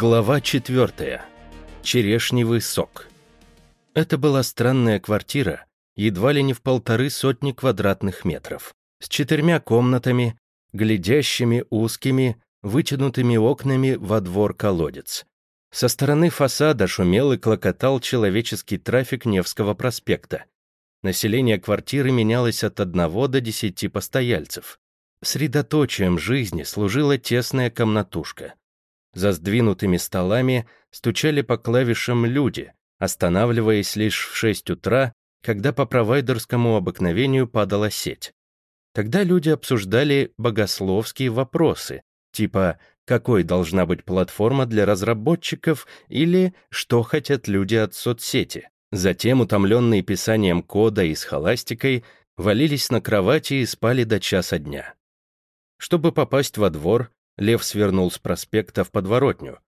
Глава четвертая. Черешневый сок. Это была странная квартира, едва ли не в полторы сотни квадратных метров, с четырьмя комнатами, глядящими узкими, вытянутыми окнами во двор-колодец. Со стороны фасада шумел и клокотал человеческий трафик Невского проспекта. Население квартиры менялось от одного до десяти постояльцев. Средоточием жизни служила тесная комнатушка — за сдвинутыми столами стучали по клавишам люди, останавливаясь лишь в 6 утра, когда по провайдерскому обыкновению падала сеть. Тогда люди обсуждали богословские вопросы, типа какой должна быть платформа для разработчиков или что хотят люди от соцсети. Затем, утомленные писанием кода и схоластикой, валились на кровати и спали до часа дня. Чтобы попасть во двор, Лев свернул с проспекта в подворотню.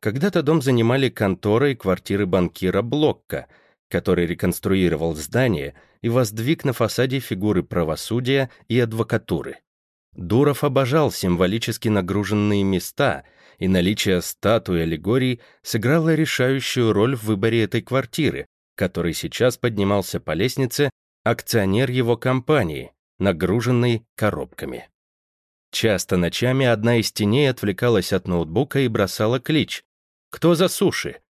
Когда-то дом занимали контора и квартиры банкира Блокка, который реконструировал здание и воздвиг на фасаде фигуры правосудия и адвокатуры. Дуров обожал символически нагруженные места, и наличие статуи аллегорий сыграло решающую роль в выборе этой квартиры, который сейчас поднимался по лестнице акционер его компании, нагруженный коробками. Часто ночами одна из теней отвлекалась от ноутбука и бросала клич «Кто за суши?».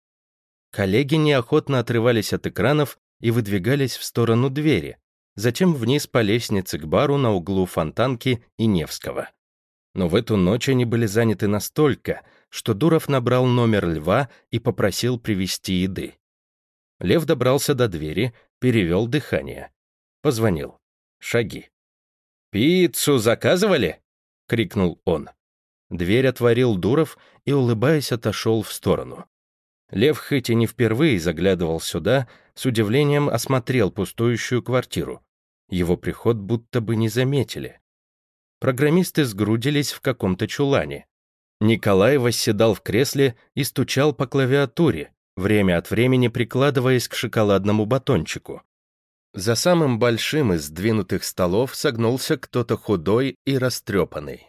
Коллеги неохотно отрывались от экранов и выдвигались в сторону двери, затем вниз по лестнице к бару на углу Фонтанки и Невского. Но в эту ночь они были заняты настолько, что Дуров набрал номер Льва и попросил привезти еды. Лев добрался до двери, перевел дыхание. Позвонил. Шаги. «Пиццу заказывали?» — крикнул он. Дверь отворил Дуров и, улыбаясь, отошел в сторону. Лев хоть и не впервые заглядывал сюда, с удивлением осмотрел пустующую квартиру. Его приход будто бы не заметили. Программисты сгрудились в каком-то чулане. Николай восседал в кресле и стучал по клавиатуре, время от времени прикладываясь к шоколадному батончику. За самым большим из сдвинутых столов согнулся кто-то худой и растрепанный.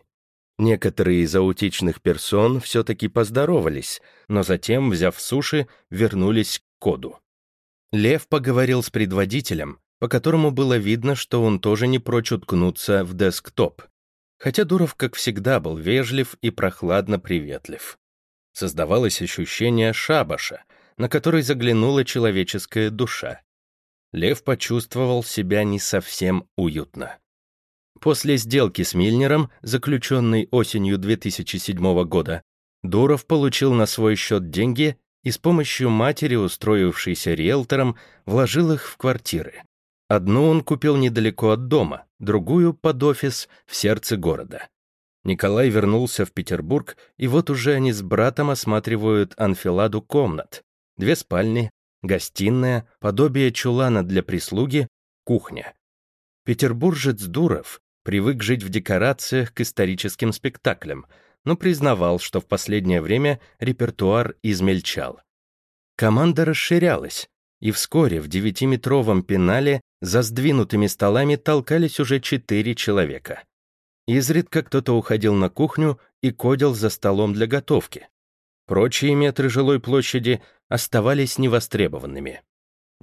Некоторые из аутичных персон все-таки поздоровались, но затем, взяв суши, вернулись к коду. Лев поговорил с предводителем, по которому было видно, что он тоже не прочь уткнуться в десктоп. Хотя Дуров, как всегда, был вежлив и прохладно приветлив. Создавалось ощущение шабаша, на который заглянула человеческая душа. Лев почувствовал себя не совсем уютно. После сделки с Мильнером, заключенной осенью 2007 года, Дуров получил на свой счет деньги и с помощью матери, устроившейся риэлтором, вложил их в квартиры. Одну он купил недалеко от дома, другую — под офис в сердце города. Николай вернулся в Петербург, и вот уже они с братом осматривают анфиладу комнат. Две спальни, гостиная, подобие чулана для прислуги, кухня. Петербуржец Дуров привык жить в декорациях к историческим спектаклям, но признавал, что в последнее время репертуар измельчал. Команда расширялась, и вскоре в девятиметровом пенале за сдвинутыми столами толкались уже четыре человека. Изредка кто-то уходил на кухню и кодил за столом для готовки. Прочие метры жилой площади оставались невостребованными.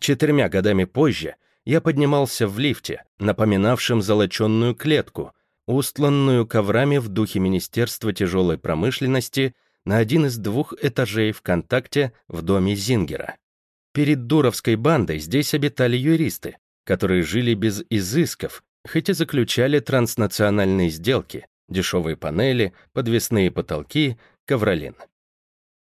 Четырьмя годами позже я поднимался в лифте, напоминавшем золоченную клетку, устланную коврами в духе Министерства тяжелой промышленности на один из двух этажей ВКонтакте в доме Зингера. Перед Дуровской бандой здесь обитали юристы, которые жили без изысков, хоть и заключали транснациональные сделки, дешевые панели, подвесные потолки, ковролин.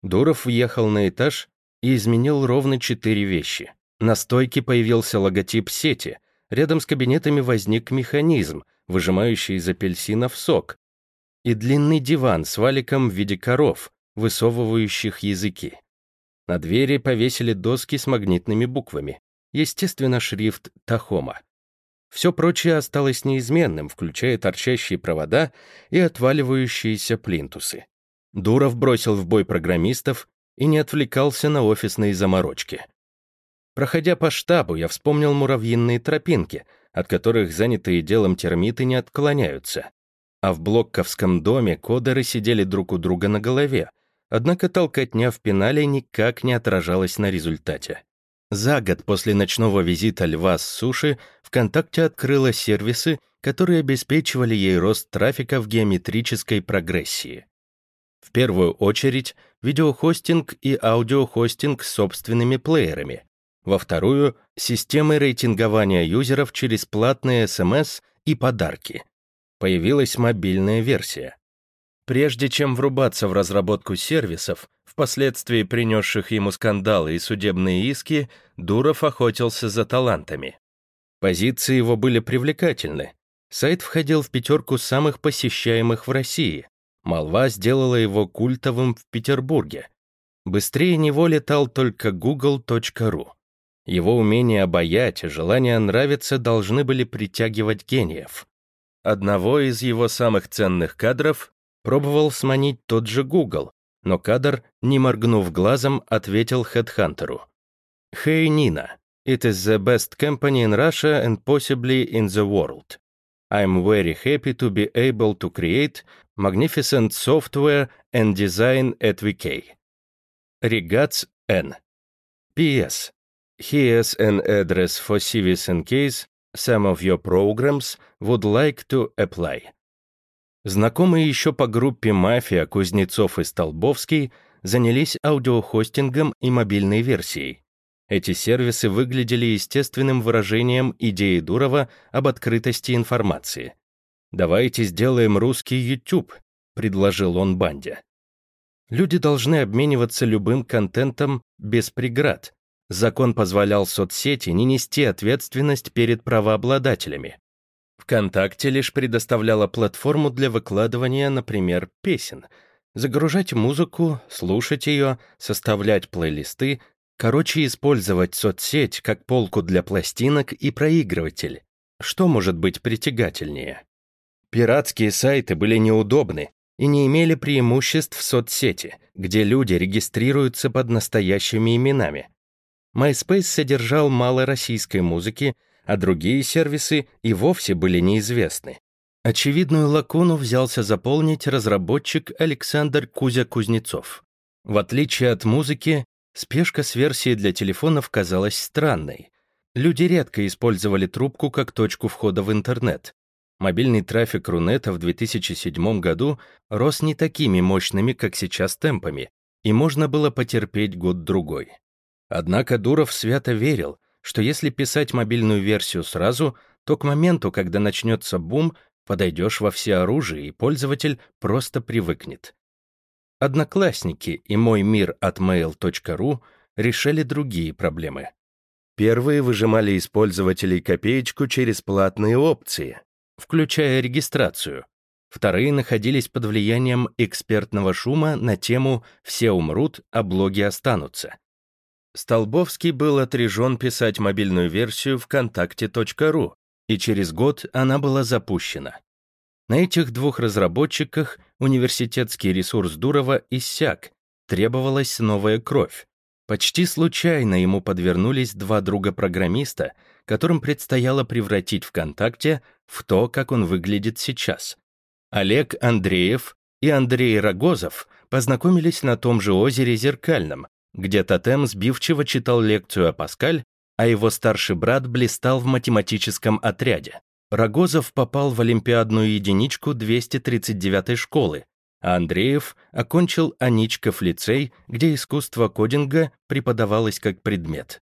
Дуров въехал на этаж и изменил ровно четыре вещи. На стойке появился логотип сети, рядом с кабинетами возник механизм, выжимающий из апельсинов сок, и длинный диван с валиком в виде коров, высовывающих языки. На двери повесили доски с магнитными буквами, естественно, шрифт Тахома. Все прочее осталось неизменным, включая торчащие провода и отваливающиеся плинтусы. Дуров бросил в бой программистов и не отвлекался на офисные заморочки. Проходя по штабу, я вспомнил муравьиные тропинки, от которых занятые делом термиты не отклоняются. А в блокковском доме кодеры сидели друг у друга на голове, Однако толкотня в пенале никак не отражалась на результате. За год после ночного визита льва с суши ВКонтакте открыла сервисы, которые обеспечивали ей рост трафика в геометрической прогрессии. В первую очередь видеохостинг и аудиохостинг с собственными плеерами, во вторую — системы рейтингования юзеров через платные СМС и подарки. Появилась мобильная версия. Прежде чем врубаться в разработку сервисов, впоследствии принесших ему скандалы и судебные иски, Дуров охотился за талантами. Позиции его были привлекательны. Сайт входил в пятерку самых посещаемых в России. Молва сделала его культовым в Петербурге. Быстрее него летал только google.ru. Его умение обаять и желание нравиться должны были притягивать гениев. Одного из его самых ценных кадров пробовал сманить тот же Google, но кадр, не моргнув глазом, ответил хедхантеру. «Hey, Nina, it is the best company in Russia and possibly in the world. I'm very happy to be able to create magnificent software and design at VK. Regards, N. P.S. Here's an address for CVS in case some of your programs would like to apply. Знакомые еще по группе «Мафия» Кузнецов и Столбовский занялись аудиохостингом и мобильной версией. Эти сервисы выглядели естественным выражением идеи Дурова об открытости информации. «Давайте сделаем русский YouTube», — предложил он банде. Люди должны обмениваться любым контентом без преград, Закон позволял соцсети не нести ответственность перед правообладателями. ВКонтакте лишь предоставляла платформу для выкладывания, например, песен, загружать музыку, слушать ее, составлять плейлисты, короче, использовать соцсеть как полку для пластинок и проигрыватель. Что может быть притягательнее? Пиратские сайты были неудобны и не имели преимуществ в соцсети, где люди регистрируются под настоящими именами. MySpace содержал мало российской музыки, а другие сервисы и вовсе были неизвестны. Очевидную лакуну взялся заполнить разработчик Александр Кузя-Кузнецов. В отличие от музыки, спешка с версией для телефонов казалась странной. Люди редко использовали трубку как точку входа в интернет. Мобильный трафик Рунета в 2007 году рос не такими мощными, как сейчас, темпами, и можно было потерпеть год-другой. Однако Дуров свято верил, что если писать мобильную версию сразу, то к моменту, когда начнется бум, подойдешь во всеоружие, и пользователь просто привыкнет. Одноклассники и мой мир от mail.ru решили другие проблемы. Первые выжимали из пользователей копеечку через платные опции, включая регистрацию. Вторые находились под влиянием экспертного шума на тему «Все умрут, а блоги останутся». Столбовский был отрежен писать мобильную версию ВКонтакте.ру, и через год она была запущена. На этих двух разработчиках университетский ресурс Дурова иссяк, требовалась новая кровь. Почти случайно ему подвернулись два друга-программиста, которым предстояло превратить ВКонтакте в то, как он выглядит сейчас. Олег Андреев и Андрей Рогозов познакомились на том же озере Зеркальном, где Тотем сбивчиво читал лекцию о Паскаль, а его старший брат блистал в математическом отряде. Рогозов попал в олимпиадную единичку 239-й школы, а Андреев окончил Аничков лицей, где искусство кодинга преподавалось как предмет.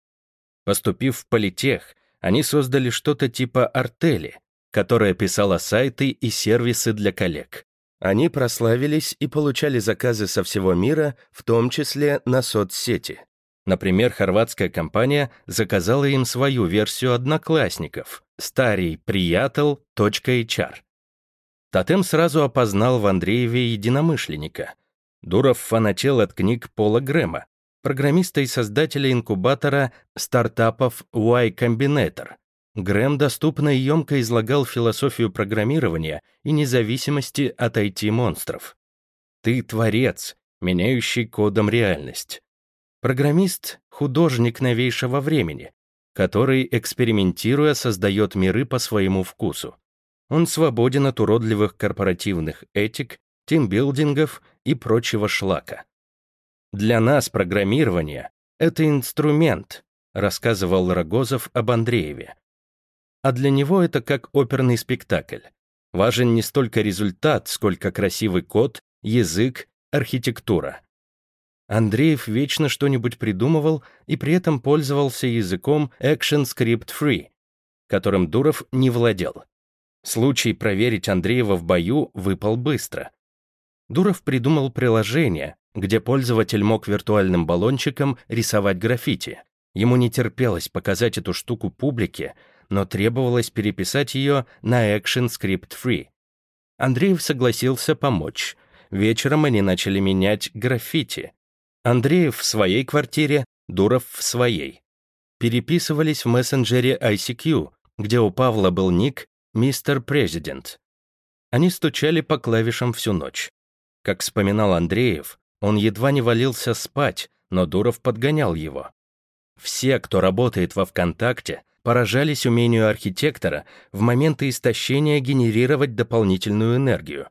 Поступив в политех, они создали что-то типа артели, которая писала сайты и сервисы для коллег. Они прославились и получали заказы со всего мира, в том числе на соцсети. Например, хорватская компания заказала им свою версию одноклассников старий приятел.hr. Тотем сразу опознал в Андрееве единомышленника. Дуров фанател от книг Пола Грэма, программиста и создателя инкубатора стартапов Y Combinator, Грэм доступно и емко излагал философию программирования и независимости от IT-монстров. Ты творец, меняющий кодом реальность. Программист — художник новейшего времени, который, экспериментируя, создает миры по своему вкусу. Он свободен от уродливых корпоративных этик, тимбилдингов и прочего шлака. Для нас программирование — это инструмент, рассказывал Рогозов об Андрееве. А для него это как оперный спектакль. Важен не столько результат, сколько красивый код, язык, архитектура. Андреев вечно что-нибудь придумывал и при этом пользовался языком ActionScript Free, которым Дуров не владел. Случай проверить Андреева в бою выпал быстро. Дуров придумал приложение, где пользователь мог виртуальным баллончиком рисовать граффити. Ему не терпелось показать эту штуку публике, но требовалось переписать ее на ActionScript Free. Андреев согласился помочь. Вечером они начали менять граффити. Андреев в своей квартире, Дуров в своей. Переписывались в мессенджере ICQ, где у Павла был ник «Мистер Президент». Они стучали по клавишам всю ночь. Как вспоминал Андреев, он едва не валился спать, но Дуров подгонял его. Все, кто работает во ВКонтакте, поражались умению архитектора в моменты истощения генерировать дополнительную энергию.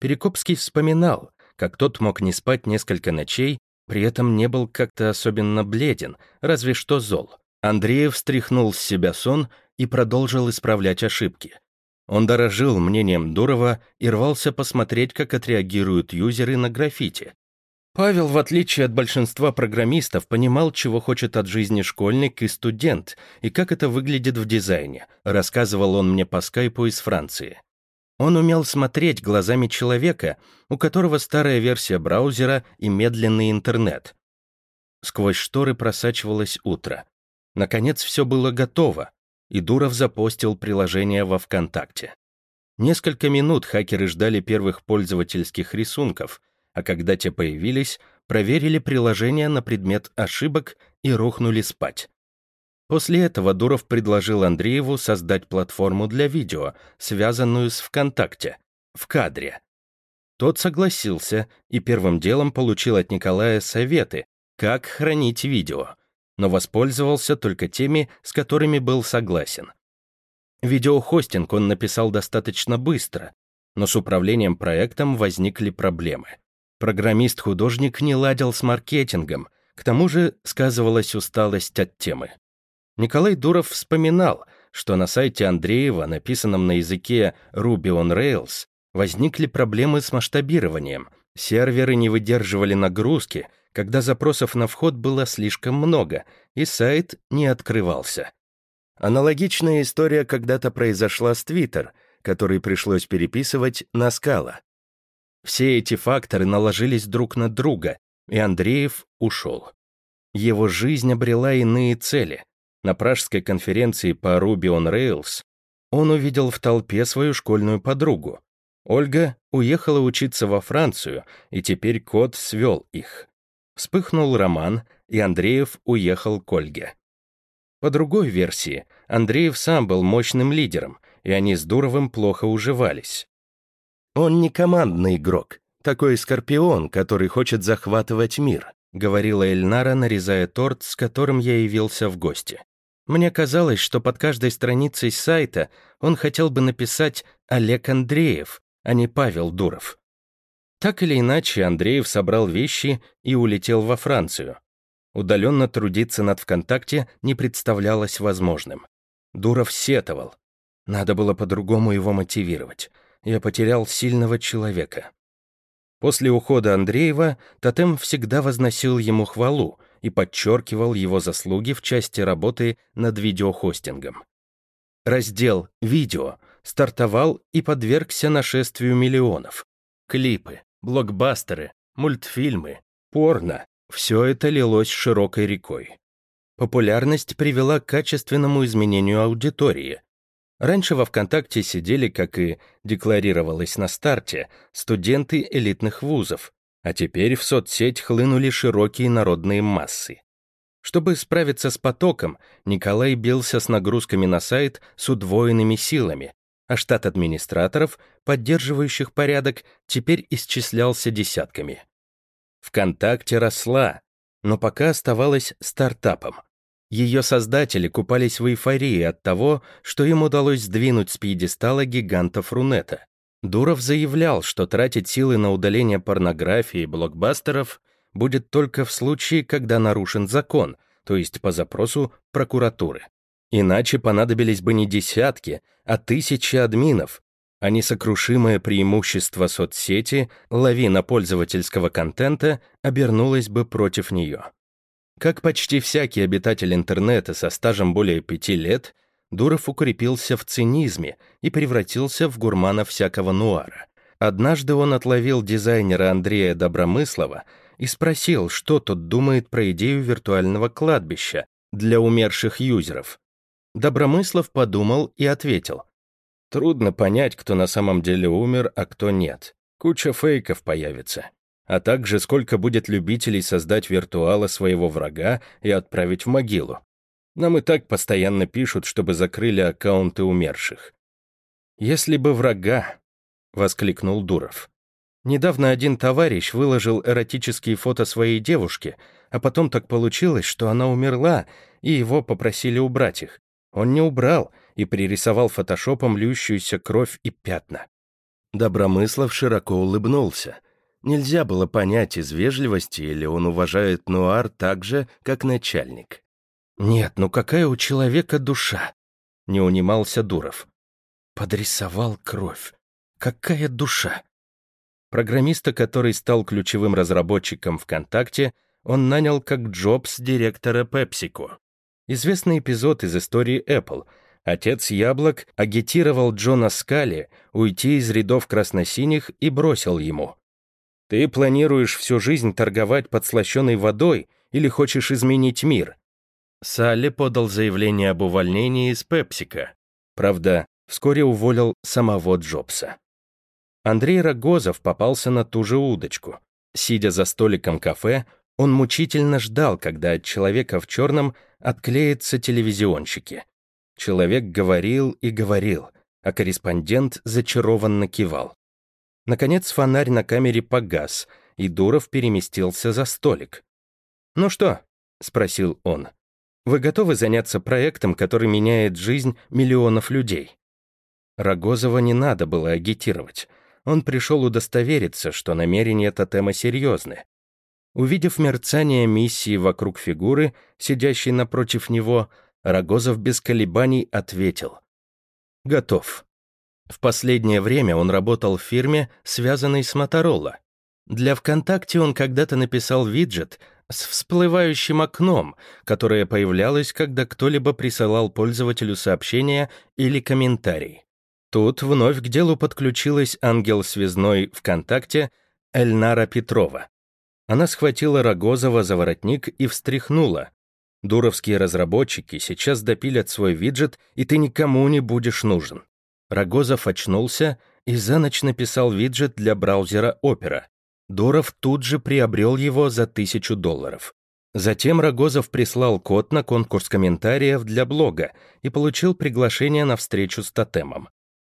Перекопский вспоминал, как тот мог не спать несколько ночей, при этом не был как-то особенно бледен, разве что зол. Андреев стряхнул с себя сон и продолжил исправлять ошибки. Он дорожил мнением Дурова и рвался посмотреть, как отреагируют юзеры на граффити, Павел, в отличие от большинства программистов, понимал, чего хочет от жизни школьник и студент, и как это выглядит в дизайне, рассказывал он мне по скайпу из Франции. Он умел смотреть глазами человека, у которого старая версия браузера и медленный интернет. Сквозь шторы просачивалось утро. Наконец все было готово, и Дуров запостил приложение во ВКонтакте. Несколько минут хакеры ждали первых пользовательских рисунков, а когда те появились, проверили приложение на предмет ошибок и рухнули спать. После этого Дуров предложил Андрееву создать платформу для видео, связанную с ВКонтакте, в кадре. Тот согласился и первым делом получил от Николая советы, как хранить видео, но воспользовался только теми, с которыми был согласен. Видеохостинг он написал достаточно быстро, но с управлением проектом возникли проблемы. Программист-художник не ладил с маркетингом, к тому же сказывалась усталость от темы. Николай Дуров вспоминал, что на сайте Андреева, написанном на языке Ruby on Rails, возникли проблемы с масштабированием. Серверы не выдерживали нагрузки, когда запросов на вход было слишком много, и сайт не открывался. Аналогичная история когда-то произошла с Twitter, который пришлось переписывать на скала. Все эти факторы наложились друг на друга, и Андреев ушел. Его жизнь обрела иные цели. На пражской конференции по Ruby on Rails он увидел в толпе свою школьную подругу. Ольга уехала учиться во Францию, и теперь кот свел их. Вспыхнул роман, и Андреев уехал к Ольге. По другой версии, Андреев сам был мощным лидером, и они с Дуровым плохо уживались. «Он не командный игрок, такой скорпион, который хочет захватывать мир», говорила Эльнара, нарезая торт, с которым я явился в гости. Мне казалось, что под каждой страницей сайта он хотел бы написать «Олег Андреев», а не Павел Дуров. Так или иначе, Андреев собрал вещи и улетел во Францию. Удаленно трудиться над ВКонтакте не представлялось возможным. Дуров сетовал. Надо было по-другому его мотивировать я потерял сильного человека. После ухода Андреева Тотем всегда возносил ему хвалу и подчеркивал его заслуги в части работы над видеохостингом. Раздел «Видео» стартовал и подвергся нашествию миллионов. Клипы, блокбастеры, мультфильмы, порно — все это лилось широкой рекой. Популярность привела к качественному изменению аудитории, Раньше во ВКонтакте сидели, как и декларировалось на старте, студенты элитных вузов, а теперь в соцсеть хлынули широкие народные массы. Чтобы справиться с потоком, Николай бился с нагрузками на сайт с удвоенными силами, а штат администраторов, поддерживающих порядок, теперь исчислялся десятками. ВКонтакте росла, но пока оставалась стартапом. Ее создатели купались в эйфории от того, что им удалось сдвинуть с пьедестала гигантов Рунета. Дуров заявлял, что тратить силы на удаление порнографии и блокбастеров будет только в случае, когда нарушен закон, то есть по запросу прокуратуры. Иначе понадобились бы не десятки, а тысячи админов, а несокрушимое преимущество соцсети, лавина пользовательского контента, обернулось бы против нее. Как почти всякий обитатель интернета со стажем более пяти лет, Дуров укрепился в цинизме и превратился в гурмана всякого нуара. Однажды он отловил дизайнера Андрея Добромыслова и спросил, что тот думает про идею виртуального кладбища для умерших юзеров. Добромыслов подумал и ответил. «Трудно понять, кто на самом деле умер, а кто нет. Куча фейков появится. А также сколько будет любителей создать виртуала своего врага и отправить в могилу. Нам и так постоянно пишут, чтобы закрыли аккаунты умерших. «Если бы врага», — воскликнул Дуров. Недавно один товарищ выложил эротические фото своей девушки, а потом так получилось, что она умерла, и его попросили убрать их. Он не убрал и пририсовал фотошопом льющуюся кровь и пятна. Добромыслов широко улыбнулся. Нельзя было понять из вежливости, или он уважает Нуар так же, как начальник. «Нет, ну какая у человека душа?» — не унимался Дуров. Подрисовал кровь. Какая душа! Программиста, который стал ключевым разработчиком ВКонтакте, он нанял как Джобс директора PepsiCo. Известный эпизод из истории Apple. Отец яблок агитировал Джона Скали уйти из рядов красносиних и бросил ему. «Ты планируешь всю жизнь торговать подслащенной водой или хочешь изменить мир?» Салли подал заявление об увольнении из Пепсика. Правда, вскоре уволил самого Джобса. Андрей Рогозов попался на ту же удочку. Сидя за столиком кафе, он мучительно ждал, когда от человека в черном отклеятся телевизионщики. Человек говорил и говорил, а корреспондент зачарованно кивал. Наконец фонарь на камере погас, и Дуров переместился за столик. «Ну что?» — спросил он. «Вы готовы заняться проектом, который меняет жизнь миллионов людей?» Рогозова не надо было агитировать. Он пришел удостовериться, что намерения тотема серьезны. Увидев мерцание миссии вокруг фигуры, сидящей напротив него, Рогозов без колебаний ответил. «Готов». В последнее время он работал в фирме, связанной с Моторола. Для ВКонтакте он когда-то написал виджет с всплывающим окном, которое появлялось, когда кто-либо присылал пользователю сообщение или комментарий. Тут вновь к делу подключилась ангел-связной ВКонтакте Эльнара Петрова. Она схватила Рогозова за воротник и встряхнула. «Дуровские разработчики сейчас допилят свой виджет, и ты никому не будешь нужен». Рогозов очнулся и за ночь написал виджет для браузера Opera. Дуров тут же приобрел его за тысячу долларов. Затем Рогозов прислал код на конкурс комментариев для блога и получил приглашение на встречу с тотемом.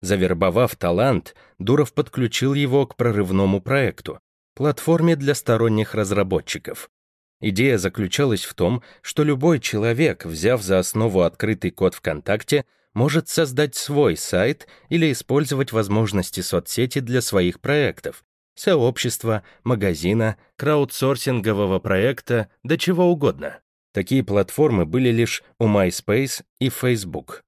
Завербовав талант, Дуров подключил его к прорывному проекту — платформе для сторонних разработчиков. Идея заключалась в том, что любой человек, взяв за основу открытый код ВКонтакте, может создать свой сайт или использовать возможности соцсети для своих проектов, сообщества, магазина, краудсорсингового проекта, да чего угодно. Такие платформы были лишь у MySpace и Facebook.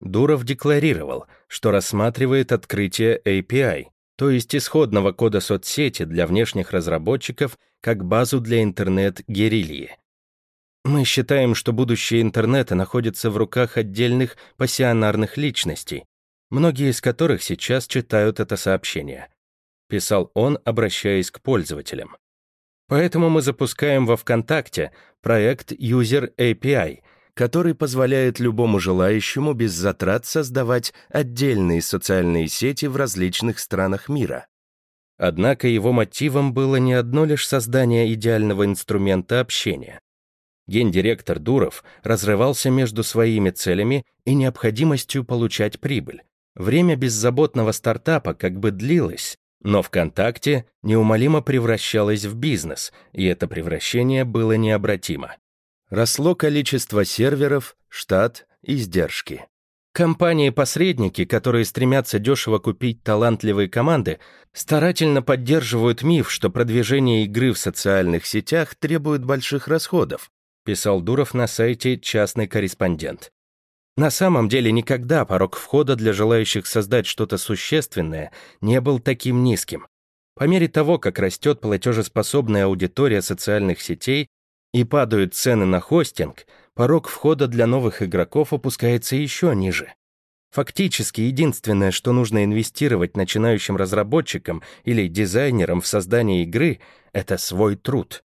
Дуров декларировал, что рассматривает открытие API, то есть исходного кода соцсети для внешних разработчиков, как базу для интернет-герильи. Мы считаем, что будущее интернета находится в руках отдельных пассионарных личностей, многие из которых сейчас читают это сообщение. Писал он, обращаясь к пользователям. Поэтому мы запускаем во ВКонтакте проект User API — который позволяет любому желающему без затрат создавать отдельные социальные сети в различных странах мира. Однако его мотивом было не одно лишь создание идеального инструмента общения. Гендиректор Дуров разрывался между своими целями и необходимостью получать прибыль. Время беззаботного стартапа как бы длилось, но ВКонтакте неумолимо превращалось в бизнес, и это превращение было необратимо росло количество серверов, штат, издержки. Компании-посредники, которые стремятся дешево купить талантливые команды, старательно поддерживают миф, что продвижение игры в социальных сетях требует больших расходов, писал Дуров на сайте «Частный корреспондент». На самом деле никогда порог входа для желающих создать что-то существенное не был таким низким. По мере того, как растет платежеспособная аудитория социальных сетей и падают цены на хостинг, порог входа для новых игроков опускается еще ниже. Фактически единственное, что нужно инвестировать начинающим разработчикам или дизайнерам в создание игры, это свой труд.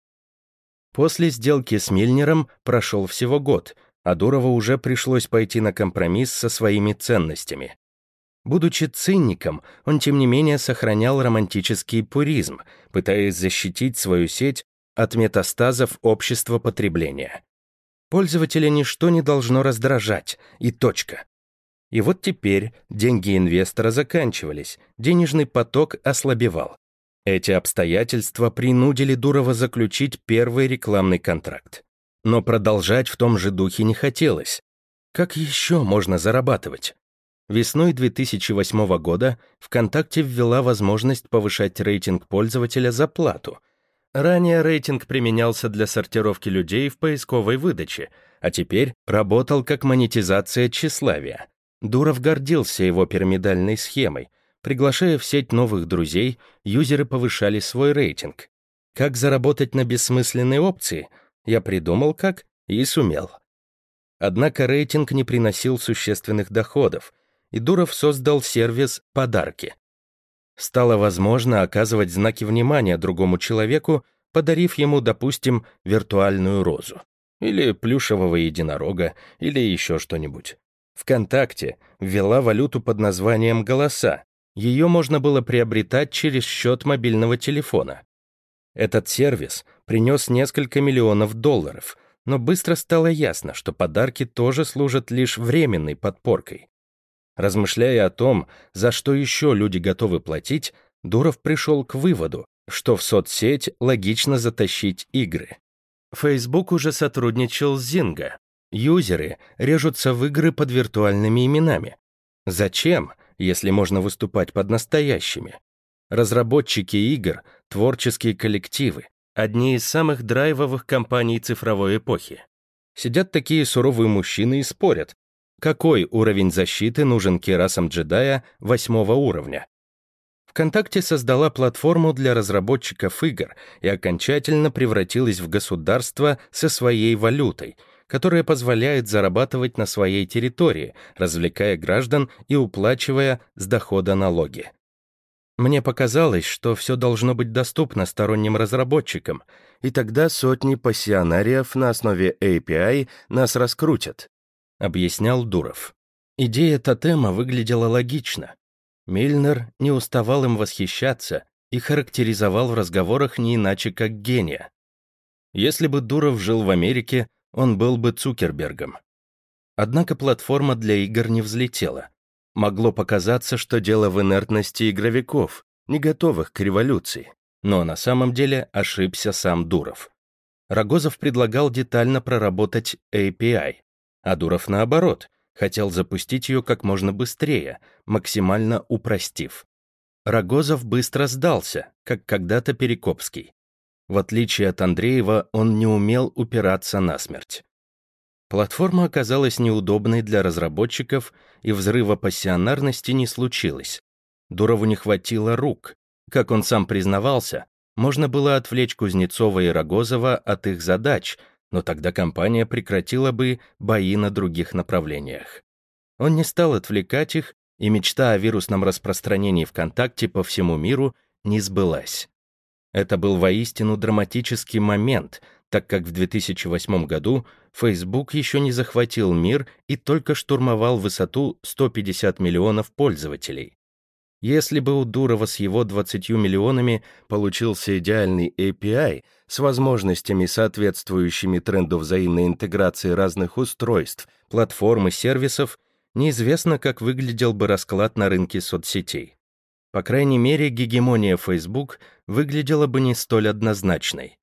После сделки с Мильнером прошел всего год, а Дурову уже пришлось пойти на компромисс со своими ценностями. Будучи циником, он тем не менее сохранял романтический пуризм, пытаясь защитить свою сеть от метастазов общества потребления. Пользователя ничто не должно раздражать, и точка. И вот теперь деньги инвестора заканчивались, денежный поток ослабевал. Эти обстоятельства принудили Дурова заключить первый рекламный контракт. Но продолжать в том же духе не хотелось. Как еще можно зарабатывать? Весной 2008 года ВКонтакте ввела возможность повышать рейтинг пользователя за плату — Ранее рейтинг применялся для сортировки людей в поисковой выдаче, а теперь работал как монетизация тщеславия. Дуров гордился его пирамидальной схемой. Приглашая в сеть новых друзей, юзеры повышали свой рейтинг. Как заработать на бессмысленной опции? Я придумал как и сумел. Однако рейтинг не приносил существенных доходов, и Дуров создал сервис «Подарки», стало возможно оказывать знаки внимания другому человеку, подарив ему, допустим, виртуальную розу. Или плюшевого единорога, или еще что-нибудь. ВКонтакте ввела валюту под названием «Голоса». Ее можно было приобретать через счет мобильного телефона. Этот сервис принес несколько миллионов долларов, но быстро стало ясно, что подарки тоже служат лишь временной подпоркой. Размышляя о том, за что еще люди готовы платить, Дуров пришел к выводу, что в соцсеть логично затащить игры. Facebook уже сотрудничал с Zynga. Юзеры режутся в игры под виртуальными именами. Зачем, если можно выступать под настоящими? Разработчики игр, творческие коллективы, одни из самых драйвовых компаний цифровой эпохи. Сидят такие суровые мужчины и спорят, какой уровень защиты нужен керасам джедая восьмого уровня. ВКонтакте создала платформу для разработчиков игр и окончательно превратилась в государство со своей валютой, которая позволяет зарабатывать на своей территории, развлекая граждан и уплачивая с дохода налоги. Мне показалось, что все должно быть доступно сторонним разработчикам, и тогда сотни пассионариев на основе API нас раскрутят объяснял Дуров. Идея тотема выглядела логично. Мильнер не уставал им восхищаться и характеризовал в разговорах не иначе как гения. Если бы Дуров жил в Америке, он был бы Цукербергом. Однако платформа для игр не взлетела. Могло показаться, что дело в инертности игровиков, не готовых к революции. Но на самом деле ошибся сам Дуров. Рогозов предлагал детально проработать API, а Дуров, наоборот, хотел запустить ее как можно быстрее, максимально упростив. Рогозов быстро сдался, как когда-то Перекопский. В отличие от Андреева, он не умел упираться насмерть. Платформа оказалась неудобной для разработчиков, и взрыва пассионарности не случилось. Дурову не хватило рук. Как он сам признавался, можно было отвлечь Кузнецова и Рогозова от их задач, но тогда компания прекратила бы бои на других направлениях. Он не стал отвлекать их, и мечта о вирусном распространении ВКонтакте по всему миру не сбылась. Это был воистину драматический момент, так как в 2008 году Facebook еще не захватил мир и только штурмовал высоту 150 миллионов пользователей. Если бы у Дурова с его 20 миллионами получился идеальный API с возможностями, соответствующими тренду взаимной интеграции разных устройств, платформ и сервисов, неизвестно, как выглядел бы расклад на рынке соцсетей. По крайней мере, гегемония Facebook выглядела бы не столь однозначной.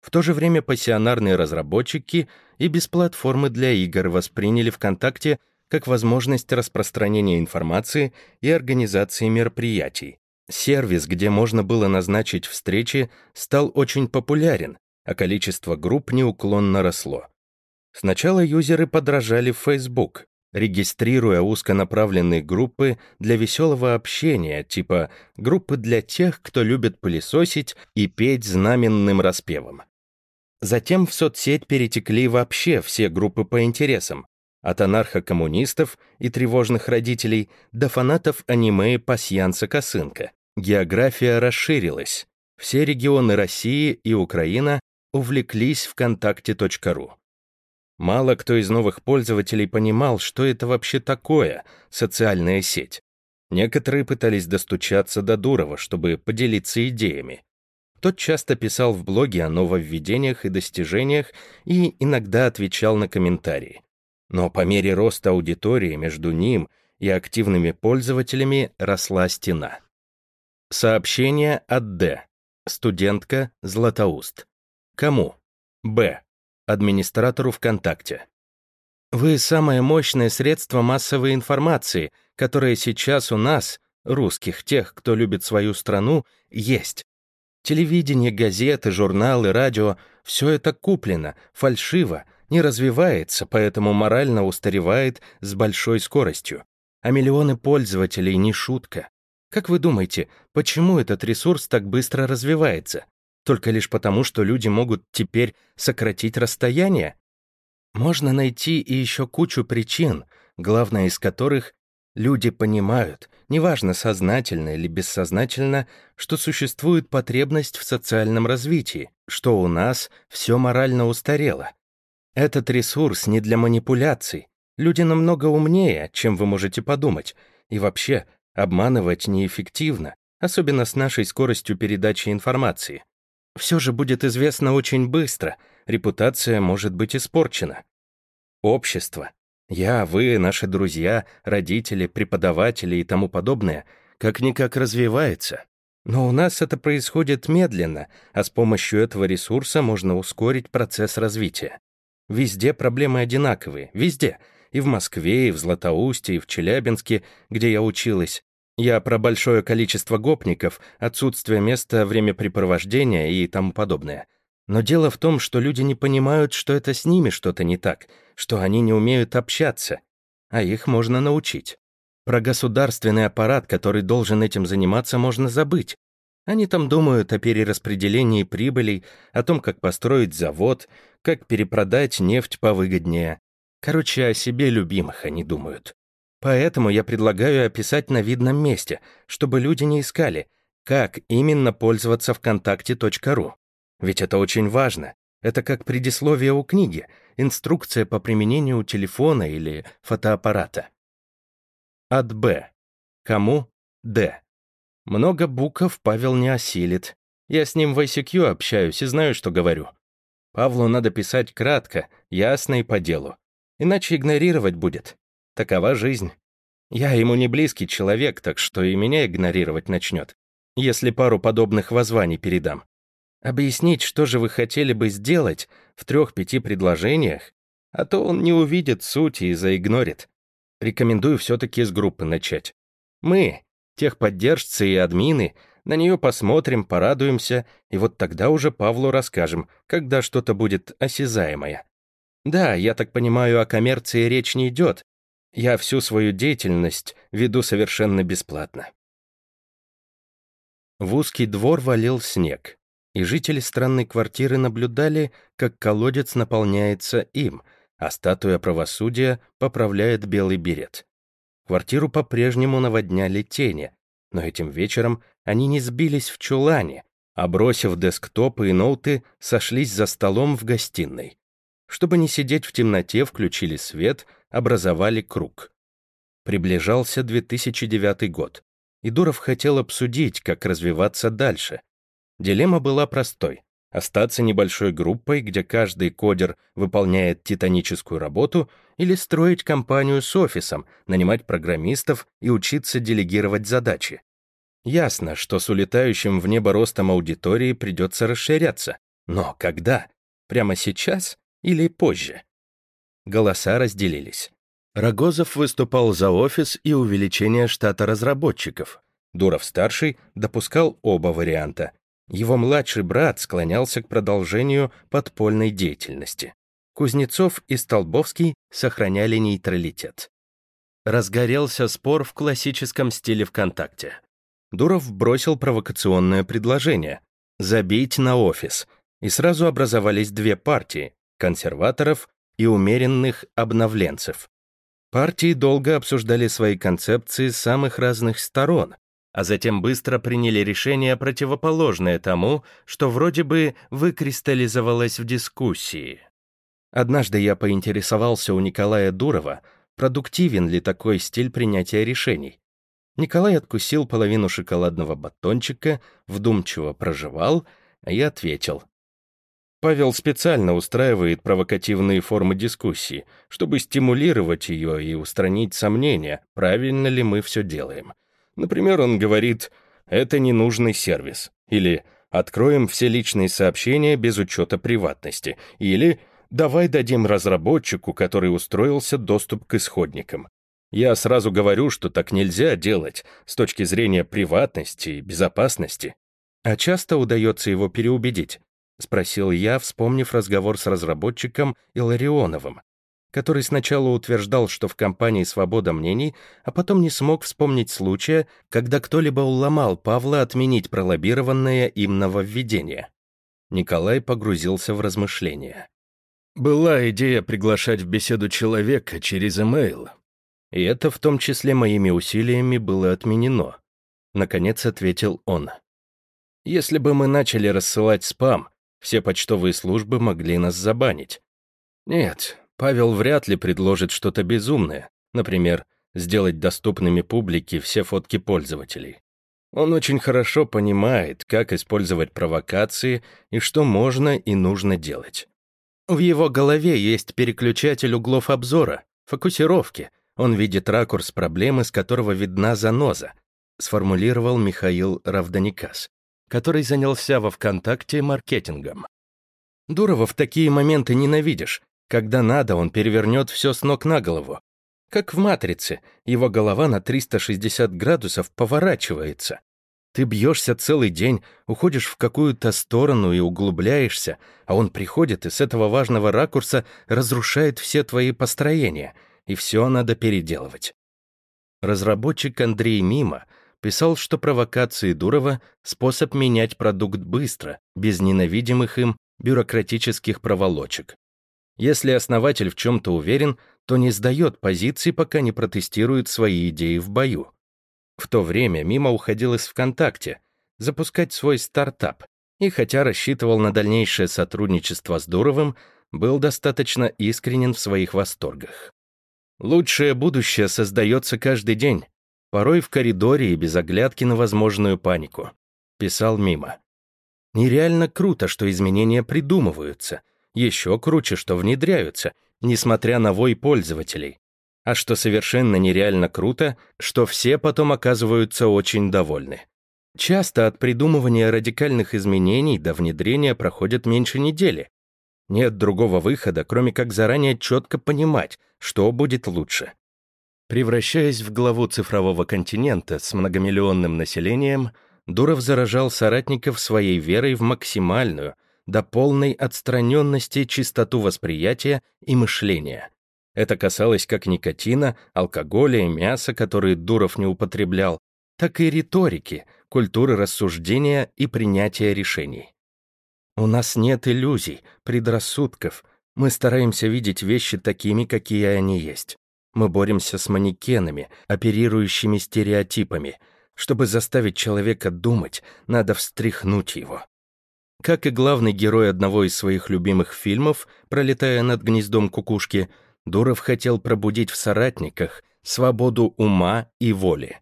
В то же время пассионарные разработчики и без платформы для игр восприняли ВКонтакте как возможность распространения информации и организации мероприятий. Сервис, где можно было назначить встречи, стал очень популярен, а количество групп неуклонно росло. Сначала юзеры подражали Facebook, регистрируя узконаправленные группы для веселого общения, типа группы для тех, кто любит пылесосить и петь знаменным распевом. Затем в соцсеть перетекли вообще все группы по интересам, от анархо-коммунистов и тревожных родителей до фанатов аниме «Пасьянца Косынка». География расширилась. Все регионы России и Украина увлеклись ВКонтакте.ру. Мало кто из новых пользователей понимал, что это вообще такое социальная сеть. Некоторые пытались достучаться до Дурова, чтобы поделиться идеями. Тот часто писал в блоге о нововведениях и достижениях и иногда отвечал на комментарии. Но по мере роста аудитории между ним и активными пользователями росла стена. Сообщение от Д. Студентка Златоуст. Кому? Б администратору ВКонтакте. Вы самое мощное средство массовой информации, которое сейчас у нас, русских, тех, кто любит свою страну, есть. Телевидение, газеты, журналы, радио — все это куплено, фальшиво, не развивается, поэтому морально устаревает с большой скоростью. А миллионы пользователей — не шутка. Как вы думаете, почему этот ресурс так быстро развивается? Только лишь потому, что люди могут теперь сократить расстояние? Можно найти и еще кучу причин, главная из которых люди понимают, неважно сознательно или бессознательно, что существует потребность в социальном развитии, что у нас все морально устарело. Этот ресурс не для манипуляций. Люди намного умнее, чем вы можете подумать, и вообще обманывать неэффективно, особенно с нашей скоростью передачи информации все же будет известно очень быстро, репутация может быть испорчена. Общество, я, вы, наши друзья, родители, преподаватели и тому подобное, как-никак развивается. Но у нас это происходит медленно, а с помощью этого ресурса можно ускорить процесс развития. Везде проблемы одинаковые, везде. И в Москве, и в Златоусте, и в Челябинске, где я училась. Я про большое количество гопников, отсутствие места времяпрепровождения и тому подобное. Но дело в том, что люди не понимают, что это с ними что-то не так, что они не умеют общаться, а их можно научить. Про государственный аппарат, который должен этим заниматься, можно забыть. Они там думают о перераспределении прибылей, о том, как построить завод, как перепродать нефть повыгоднее. Короче, о себе любимых они думают. Поэтому я предлагаю описать на видном месте, чтобы люди не искали, как именно пользоваться ВКонтакте.ру. Ведь это очень важно. Это как предисловие у книги, инструкция по применению телефона или фотоаппарата. От Б. Кому? Д. Много букв Павел не осилит. Я с ним в ICQ общаюсь и знаю, что говорю. Павлу надо писать кратко, ясно и по делу. Иначе игнорировать будет. Такова жизнь. Я ему не близкий человек, так что и меня игнорировать начнет, если пару подобных воззваний передам. Объяснить, что же вы хотели бы сделать в трех-пяти предложениях, а то он не увидит сути и заигнорит. Рекомендую все-таки с группы начать. Мы, техподдержцы и админы, на нее посмотрим, порадуемся, и вот тогда уже Павлу расскажем, когда что-то будет осязаемое. Да, я так понимаю, о коммерции речь не идет, я всю свою деятельность веду совершенно бесплатно. В узкий двор валил снег, и жители странной квартиры наблюдали, как колодец наполняется им, а статуя правосудия поправляет белый берет. Квартиру по-прежнему наводняли тени, но этим вечером они не сбились в чулане, а бросив десктопы и ноуты, сошлись за столом в гостиной. Чтобы не сидеть в темноте, включили свет, образовали круг. Приближался 2009 год, и Дуров хотел обсудить, как развиваться дальше. Дилемма была простой — остаться небольшой группой, где каждый кодер выполняет титаническую работу, или строить компанию с офисом, нанимать программистов и учиться делегировать задачи. Ясно, что с улетающим в небо ростом аудитории придется расширяться. Но когда? Прямо сейчас? или позже. Голоса разделились. Рогозов выступал за офис и увеличение штата разработчиков. Дуров-старший допускал оба варианта. Его младший брат склонялся к продолжению подпольной деятельности. Кузнецов и Столбовский сохраняли нейтралитет. Разгорелся спор в классическом стиле ВКонтакте. Дуров бросил провокационное предложение — забить на офис, и сразу образовались две партии — консерваторов и умеренных обновленцев. Партии долго обсуждали свои концепции с самых разных сторон, а затем быстро приняли решение, противоположное тому, что вроде бы выкристаллизовалось в дискуссии. Однажды я поинтересовался у Николая Дурова, продуктивен ли такой стиль принятия решений. Николай откусил половину шоколадного батончика, вдумчиво проживал, а я ответил. Павел специально устраивает провокативные формы дискуссии, чтобы стимулировать ее и устранить сомнения, правильно ли мы все делаем. Например, он говорит «это ненужный сервис» или «откроем все личные сообщения без учета приватности» или «давай дадим разработчику, который устроился, доступ к исходникам». Я сразу говорю, что так нельзя делать с точки зрения приватности и безопасности. А часто удается его переубедить. — спросил я, вспомнив разговор с разработчиком Иларионовым, который сначала утверждал, что в компании свобода мнений, а потом не смог вспомнить случая, когда кто-либо уломал Павла отменить пролоббированное им нововведение. Николай погрузился в размышления. «Была идея приглашать в беседу человека через имейл. И это в том числе моими усилиями было отменено», — наконец ответил он. «Если бы мы начали рассылать спам, все почтовые службы могли нас забанить. Нет, Павел вряд ли предложит что-то безумное, например, сделать доступными публике все фотки пользователей. Он очень хорошо понимает, как использовать провокации и что можно и нужно делать. В его голове есть переключатель углов обзора, фокусировки. Он видит ракурс проблемы, с которого видна заноза, сформулировал Михаил Равданикас который занялся во ВКонтакте маркетингом. Дурова в такие моменты ненавидишь. Когда надо, он перевернет все с ног на голову. Как в «Матрице», его голова на 360 градусов поворачивается. Ты бьешься целый день, уходишь в какую-то сторону и углубляешься, а он приходит и с этого важного ракурса разрушает все твои построения, и все надо переделывать. Разработчик Андрей Мима писал, что провокации Дурова — способ менять продукт быстро, без ненавидимых им бюрократических проволочек. Если основатель в чем-то уверен, то не сдает позиции, пока не протестирует свои идеи в бою. В то время мимо уходил из ВКонтакте, запускать свой стартап, и хотя рассчитывал на дальнейшее сотрудничество с Дуровым, был достаточно искренен в своих восторгах. Лучшее будущее создается каждый день, порой в коридоре и без оглядки на возможную панику. Писал мимо. Нереально круто, что изменения придумываются. Еще круче, что внедряются, несмотря на вой пользователей. А что совершенно нереально круто, что все потом оказываются очень довольны. Часто от придумывания радикальных изменений до внедрения проходит меньше недели. Нет другого выхода, кроме как заранее четко понимать, что будет лучше. Превращаясь в главу цифрового континента с многомиллионным населением, Дуров заражал соратников своей верой в максимальную, до полной отстраненности чистоту восприятия и мышления. Это касалось как никотина, алкоголя и мяса, которые Дуров не употреблял, так и риторики, культуры рассуждения и принятия решений. У нас нет иллюзий, предрассудков, мы стараемся видеть вещи такими, какие они есть. Мы боремся с манекенами, оперирующими стереотипами. Чтобы заставить человека думать, надо встряхнуть его. Как и главный герой одного из своих любимых фильмов, пролетая над гнездом кукушки, Дуров хотел пробудить в соратниках свободу ума и воли.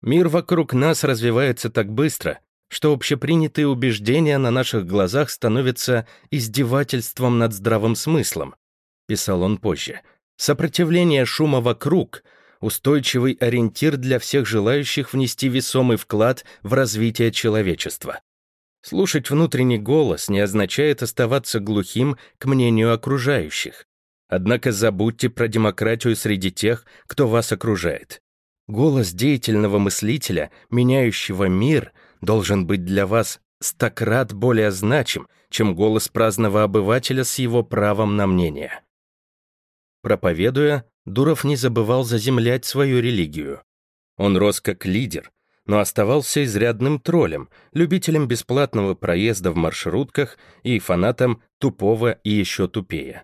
Мир вокруг нас развивается так быстро, что общепринятые убеждения на наших глазах становятся издевательством над здравым смыслом, писал он позже. Сопротивление шума вокруг — устойчивый ориентир для всех желающих внести весомый вклад в развитие человечества. Слушать внутренний голос не означает оставаться глухим к мнению окружающих. Однако забудьте про демократию среди тех, кто вас окружает. Голос деятельного мыслителя, меняющего мир, должен быть для вас стократ более значим, чем голос праздного обывателя с его правом на мнение. Проповедуя, Дуров не забывал заземлять свою религию. Он рос как лидер, но оставался изрядным троллем, любителем бесплатного проезда в маршрутках и фанатом тупого и еще тупее.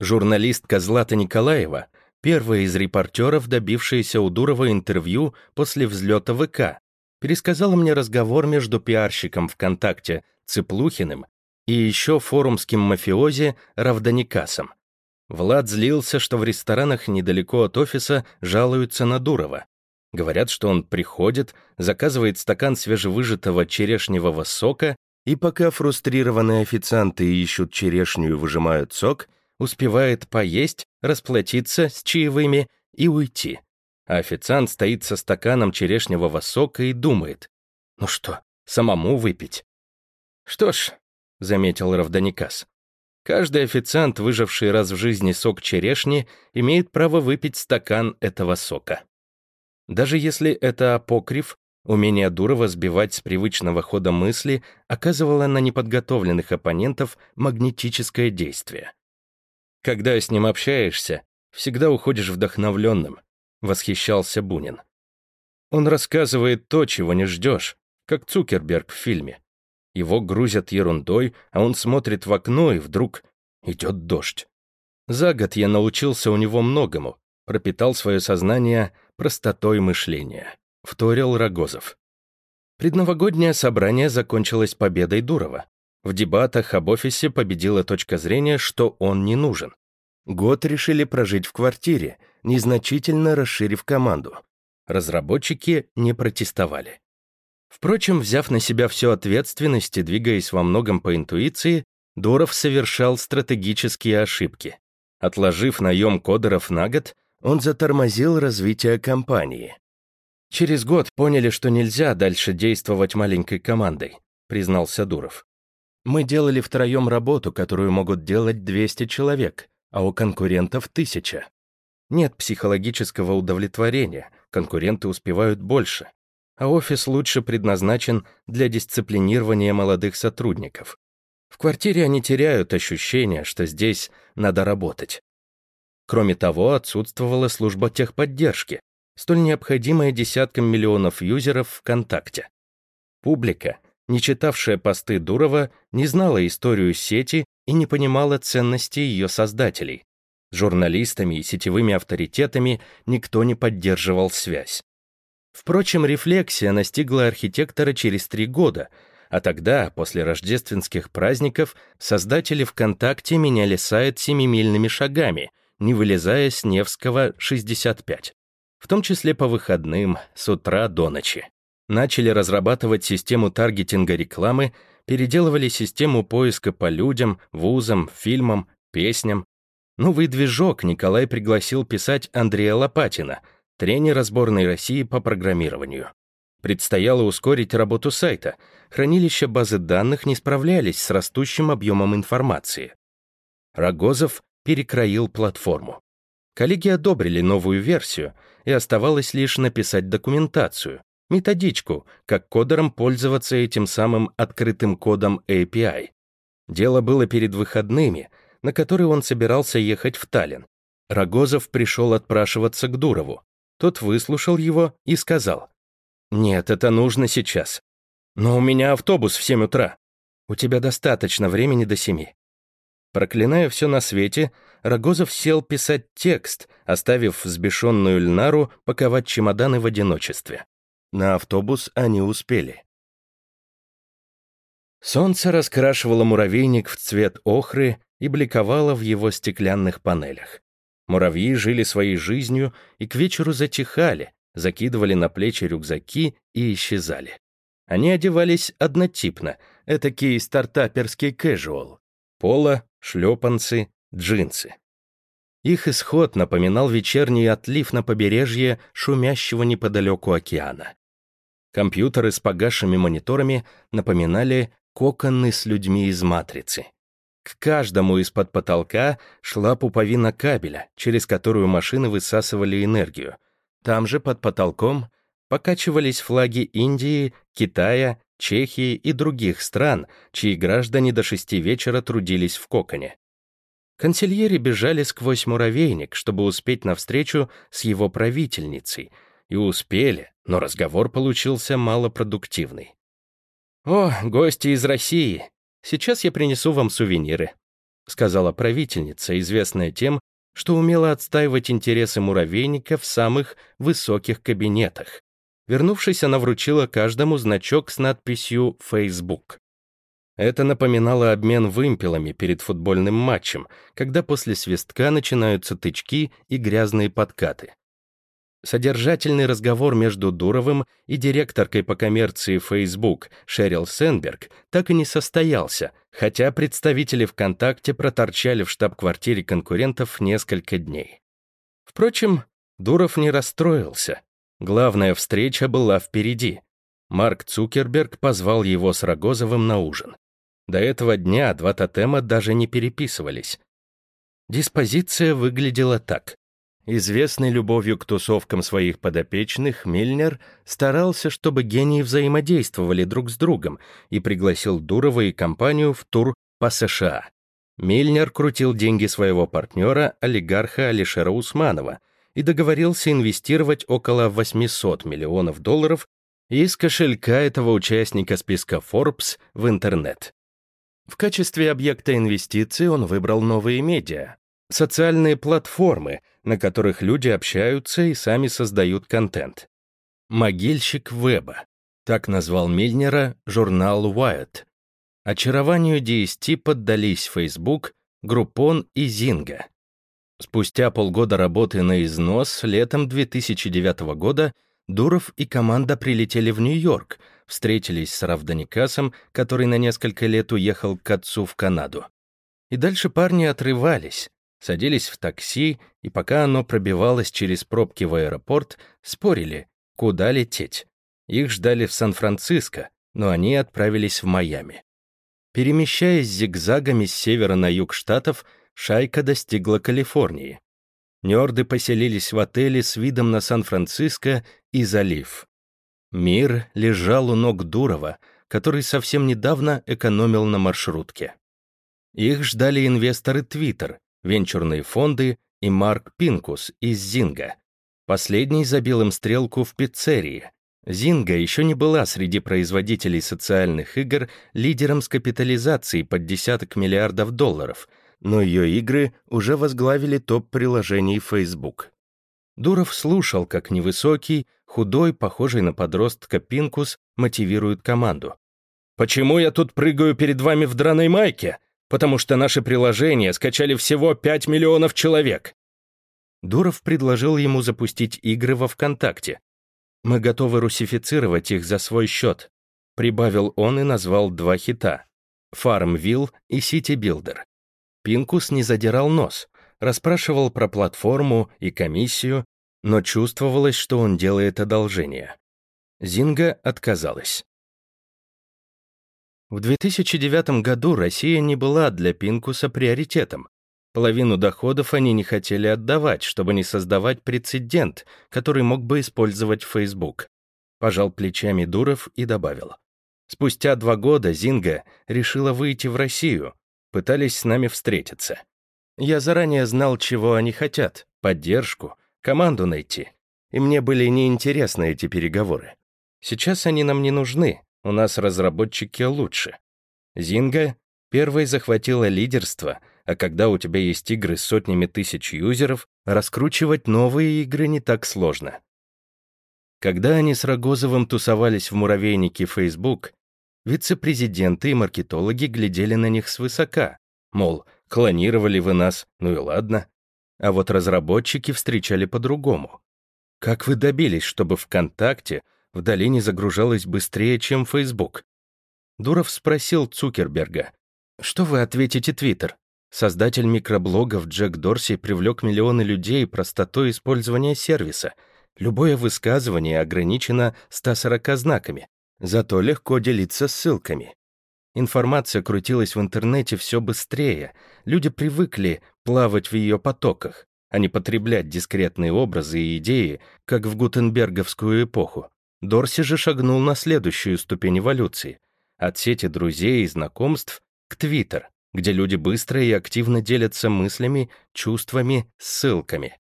Журналистка Злата Николаева, первая из репортеров, добившаяся у Дурова интервью после взлета ВК, пересказала мне разговор между пиарщиком ВКонтакте Цыплухиным и еще форумским мафиози Равданикасом. Влад злился, что в ресторанах недалеко от офиса жалуются на Дурова. Говорят, что он приходит, заказывает стакан свежевыжатого черешневого сока, и пока фрустрированные официанты ищут черешню и выжимают сок, успевает поесть, расплатиться с чаевыми и уйти. А официант стоит со стаканом черешневого сока и думает, ну что, самому выпить? Что ж, заметил Равданикас, Каждый официант, выживший раз в жизни сок черешни, имеет право выпить стакан этого сока. Даже если это апокриф, умение Дурова сбивать с привычного хода мысли оказывало на неподготовленных оппонентов магнетическое действие. Когда с ним общаешься, всегда уходишь вдохновленным, восхищался Бунин. Он рассказывает то, чего не ждешь, как Цукерберг в фильме. Его грузят ерундой, а он смотрит в окно, и вдруг идет дождь. За год я научился у него многому, пропитал свое сознание простотой мышления. Вторил Рогозов. Предновогоднее собрание закончилось победой Дурова. В дебатах об офисе победила точка зрения, что он не нужен. Год решили прожить в квартире, незначительно расширив команду. Разработчики не протестовали. Впрочем, взяв на себя всю ответственность и двигаясь во многом по интуиции, Дуров совершал стратегические ошибки. Отложив наем кодеров на год, он затормозил развитие компании. «Через год поняли, что нельзя дальше действовать маленькой командой», признался Дуров. «Мы делали втроем работу, которую могут делать 200 человек, а у конкурентов тысяча. Нет психологического удовлетворения, конкуренты успевают больше а офис лучше предназначен для дисциплинирования молодых сотрудников. В квартире они теряют ощущение, что здесь надо работать. Кроме того, отсутствовала служба техподдержки, столь необходимая десяткам миллионов юзеров ВКонтакте. Публика, не читавшая посты Дурова, не знала историю сети и не понимала ценности ее создателей. С журналистами и сетевыми авторитетами никто не поддерживал связь. Впрочем, рефлексия настигла архитектора через три года, а тогда, после рождественских праздников, создатели ВКонтакте меняли сайт семимильными шагами, не вылезая с Невского 65. В том числе по выходным, с утра до ночи. Начали разрабатывать систему таргетинга рекламы, переделывали систему поиска по людям, вузам, фильмам, песням. Новый движок Николай пригласил писать Андрея Лопатина — тренера сборной России по программированию. Предстояло ускорить работу сайта. Хранилища базы данных не справлялись с растущим объемом информации. Рогозов перекроил платформу. Коллеги одобрили новую версию, и оставалось лишь написать документацию, методичку, как кодерам пользоваться этим самым открытым кодом API. Дело было перед выходными, на которые он собирался ехать в Таллин. Рогозов пришел отпрашиваться к Дурову. Тот выслушал его и сказал, «Нет, это нужно сейчас. Но у меня автобус в семь утра. У тебя достаточно времени до семи». Проклиная все на свете, Рогозов сел писать текст, оставив взбешенную Льнару паковать чемоданы в одиночестве. На автобус они успели. Солнце раскрашивало муравейник в цвет охры и бликовало в его стеклянных панелях. Муравьи жили своей жизнью и к вечеру затихали, закидывали на плечи рюкзаки и исчезали. Они одевались однотипно, этакий стартаперский кэжуал. Поло, шлепанцы, джинсы. Их исход напоминал вечерний отлив на побережье шумящего неподалеку океана. Компьютеры с погасшими мониторами напоминали коконы с людьми из «Матрицы». К каждому из-под потолка шла пуповина кабеля, через которую машины высасывали энергию. Там же под потолком покачивались флаги Индии, Китая, Чехии и других стран, чьи граждане до шести вечера трудились в коконе. Консильери бежали сквозь муравейник, чтобы успеть навстречу с его правительницей, и успели, но разговор получился малопродуктивный. «О, гости из России! Сейчас я принесу вам сувениры», сказала правительница, известная тем, что умела отстаивать интересы муравейника в самых высоких кабинетах. Вернувшись, она вручила каждому значок с надписью «Facebook». Это напоминало обмен вымпелами перед футбольным матчем, когда после свистка начинаются тычки и грязные подкаты. Содержательный разговор между Дуровым и директоркой по коммерции Facebook Шерил Сенберг так и не состоялся, хотя представители ВКонтакте проторчали в штаб-квартире конкурентов несколько дней. Впрочем, Дуров не расстроился. Главная встреча была впереди. Марк Цукерберг позвал его с Рогозовым на ужин. До этого дня два тотема даже не переписывались. Диспозиция выглядела так. Известный любовью к тусовкам своих подопечных, Мильнер старался, чтобы гении взаимодействовали друг с другом и пригласил Дурова и компанию в тур по США. Мильнер крутил деньги своего партнера, олигарха Алишера Усманова, и договорился инвестировать около 800 миллионов долларов из кошелька этого участника списка Forbes в интернет. В качестве объекта инвестиций он выбрал новые медиа, социальные платформы, на которых люди общаются и сами создают контент. «Могильщик веба», так назвал Мильнера журнал Wired. Очарованию DST поддались Facebook, Groupon и Zynga. Спустя полгода работы на износ, летом 2009 года Дуров и команда прилетели в Нью-Йорк, встретились с Равданикасом, который на несколько лет уехал к отцу в Канаду. И дальше парни отрывались, садились в такси, и пока оно пробивалось через пробки в аэропорт, спорили, куда лететь. Их ждали в Сан-Франциско, но они отправились в Майами. Перемещаясь зигзагами с севера на юг штатов, шайка достигла Калифорнии. Нёрды поселились в отеле с видом на Сан-Франциско и залив. Мир лежал у ног Дурова, который совсем недавно экономил на маршрутке. Их ждали инвесторы Twitter, венчурные фонды и Марк Пинкус из Зинга. Последний забил им стрелку в пиццерии. Зинга еще не была среди производителей социальных игр лидером с капитализацией под десяток миллиардов долларов, но ее игры уже возглавили топ приложений Facebook. Дуров слушал, как невысокий, худой, похожий на подростка Пинкус мотивирует команду. «Почему я тут прыгаю перед вами в драной майке? Потому что наши приложения скачали всего 5 миллионов человек. Дуров предложил ему запустить игры во ВКонтакте. «Мы готовы русифицировать их за свой счет», прибавил он и назвал два хита «Farmville» и «City Builder». Пинкус не задирал нос, расспрашивал про платформу и комиссию, но чувствовалось, что он делает одолжение. Зинга отказалась. В 2009 году Россия не была для Пинкуса приоритетом. Половину доходов они не хотели отдавать, чтобы не создавать прецедент, который мог бы использовать Facebook. Пожал плечами Дуров и добавил. Спустя два года Зинга решила выйти в Россию, пытались с нами встретиться. Я заранее знал, чего они хотят, поддержку, команду найти. И мне были неинтересны эти переговоры. Сейчас они нам не нужны, у нас разработчики лучше. Зинга первой захватила лидерство, а когда у тебя есть игры с сотнями тысяч юзеров, раскручивать новые игры не так сложно. Когда они с Рогозовым тусовались в муравейнике Facebook, вице-президенты и маркетологи глядели на них свысока, мол, клонировали вы нас, ну и ладно. А вот разработчики встречали по-другому. Как вы добились, чтобы ВКонтакте в долине загружалась быстрее, чем Facebook. Дуров спросил Цукерберга, «Что вы ответите Твиттер?» Создатель микроблогов Джек Дорси привлек миллионы людей простотой использования сервиса. Любое высказывание ограничено 140 знаками, зато легко делиться ссылками. Информация крутилась в интернете все быстрее, люди привыкли плавать в ее потоках, а не потреблять дискретные образы и идеи, как в гутенберговскую эпоху. Дорси же шагнул на следующую ступень эволюции — от сети друзей и знакомств к Твиттер, где люди быстро и активно делятся мыслями, чувствами, ссылками.